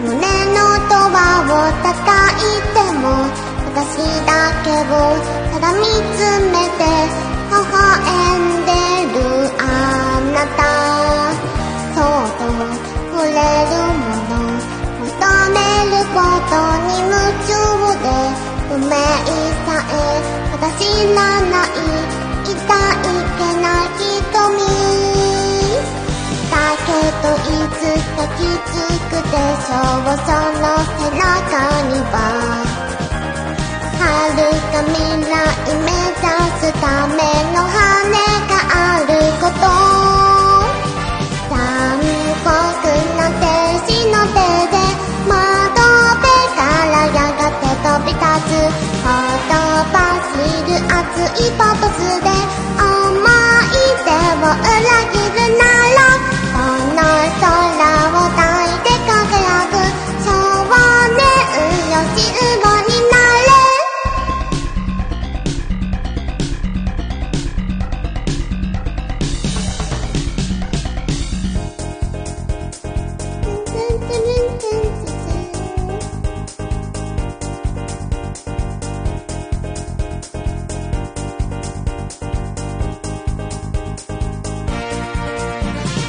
胸のドアを叩いても私だけをただ見つめて微笑んでるあなた。そうと触れるもの求めることに夢中で運命さえ私らない痛いけない瞳。だけどいつか気づくでしょうその背中には。遥か未来目指すための羽があること。残酷な天使の手で窓辺からやがて飛び立つ。ほとばしる熱い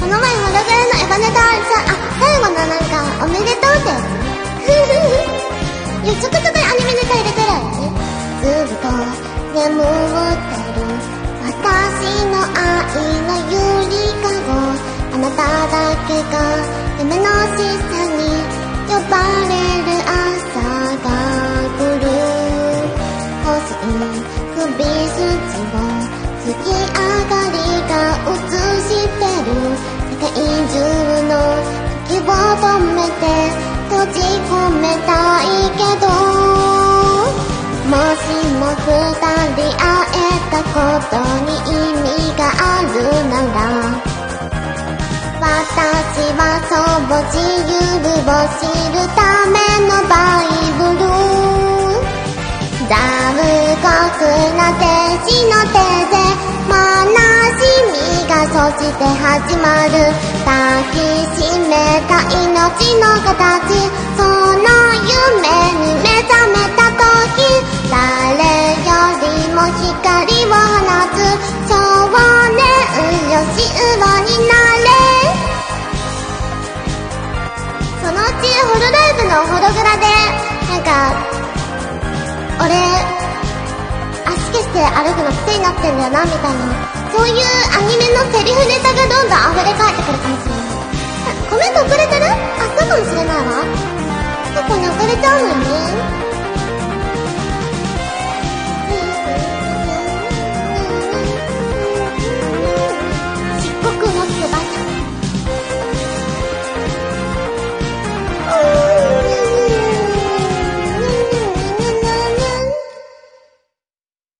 の前モログラのエヴァネタさあ最後のなんかおめでとうってやついやちょくちょくアニメネタ入れてるやつずっと眠ってる私の愛の夢時を止めて閉じ込めたいけどもしも二人会えたことに意味があるなら私はそう自由を知るためのバイブル。残酷な天使の手して始まる抱きしめた命の形。その夢に目覚めた時誰よりも光を放つ。少年よしうろになれ。そのうちホロライブのホログラでなんか俺足消して歩くの癖になってんだよなみたいな。そういうアニメのセリフネタがどんどん溢れ返ってくるかもしれない。コメントくれてる？あったかもしれないわ。結構ね遅れちゃうのよね。